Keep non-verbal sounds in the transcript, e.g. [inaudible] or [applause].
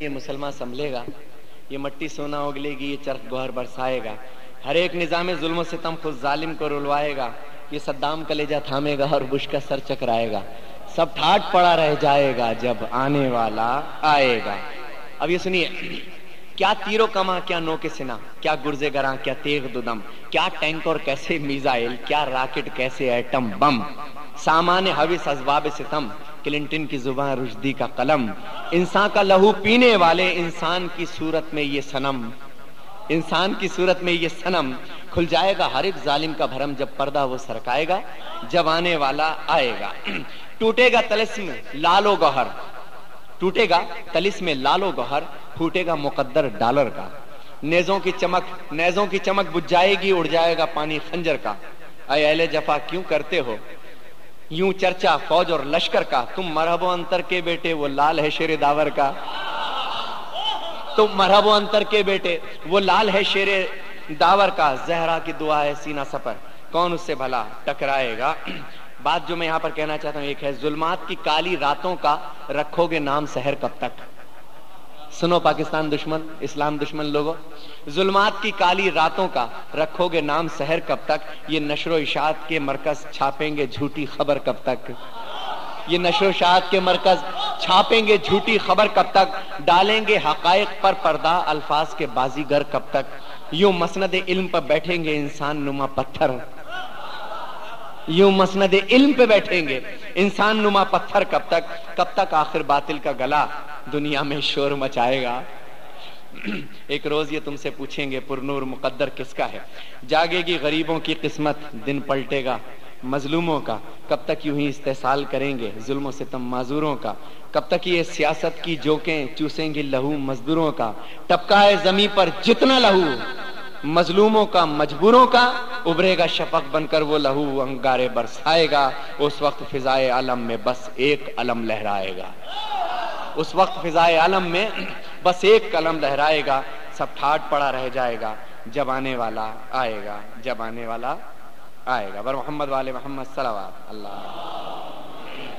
یہ مسلمان سنبھلے گا، یہ مٹی سونا اگلے گی، یہ چرخ گوہر برسائے گا۔ ہر ایک نظام ظلم و ستم خود ظالم کو رلوائے گا۔ یہ صدام کلیجہ تھامے گا اور بش کا سر چکرائے گا۔ سب ٹھاٹ پڑا رہ جائے گا جب آنے والا آئے گا۔ اب یہ سنیے، کیا تیرو کما، کیا نو کے سنا، کیا گرزے گراں، کیا تیغ دودم، کیا ٹینک اور کیسے میزائل، کیا راکٹ کیسے ایٹم بم، سامان حوث ازباب ستم، کلنٹن کی زبان رشدی کا قلم۔ انسان کا لہو پینے والے انسان کی صورت میں یہ سنم انسان کی صورت میں یہ سنم کھل جائے گا، ہر ایک ظالم کا بھرم جب پردہ وہ سرکائے گا، جب آنے والا آئے گا۔ [clears throat] ٹوٹے گا تلس میں لالو گوہر۔ ٹوٹے گا تلس میں لالو گوہر، پھوٹے گا مقدر ڈالر کا۔ نیزوں کی چمک، نیزوں کی چمک بج جائے گی، اڑ جائے گا پانی خنجر کا۔ اے اہل جفا، کیوں کرتے ہو؟ یوں چرچا فوج اور لشکر کا، تم مرحب و انتر کے بیٹے، وہ لال ہے شیر داور کا۔ تم مرحب و انتر کے بیٹے، وہ لال ہے شیر داور کا۔ زہرا کی دعا ہے سینا سفر کون اس سے بھلا ٹکرائے گا؟ بات جو میں یہاں پر کہنا چاہتا ہوں، ایک ہے، ظلمات کی کالی راتوں کا رکھو گے نام سحر کب تک؟ سنو پاکستان دشمن، اسلام دشمن لوگوں ظلمات کی کالی راتوں کا رکھو گے نام سحر کب تک؟ یہ نشر و اشاعت کے مرکز چھاپیں گے جھوٹی خبر کب تک؟ یہ نشر و اشاعت کے مرکز چھاپیں گے جھوٹی خبر کب تک؟ ڈالیں گے حقائق پر پردہ الفاظ کے بازی گر کب تک؟ یوں مسند علم پر بیٹھیں گے انسان نما پتھر۔ یوں مسند علم پہ بیٹھیں گے۔ انسان نما پتھر کب تک کب تک آخر باطل کا گلا دنیا میں شور مچائے گا۔ ایک روز یہ تم سے پوچھیں گے، پرنور مقدر کس کا ہے؟ جاگے گی غریبوں کی قسمت، دن پلٹے گا۔ مظلوموں کا، کب تک یوں ہی استحصال کریں گے؟ ظلم و ستم معذوروں کا۔ کب تک یہ سیاست کی جوکیں چوسیں گے لہو مزدوروں کا؟ ٹپکا ہے زمین پر جتنا لہو، مظلوموں کا، مجبوروں کا۔ ابھرے گا شفق بن کر وہ لہو انگارے برسائے گا۔ اس وقت فضائے عالم میں بس ایک علم لہرائے گا۔ اس وقت فضائے عالم میں بس ایک قلم لہرائے گا۔ سب ٹھاٹ پڑا رہ جائے گا۔ جب آنے والا آئے گا۔ جب آنے والا آئے گا۔ بر محمد والے محمد صلوات اللہ۔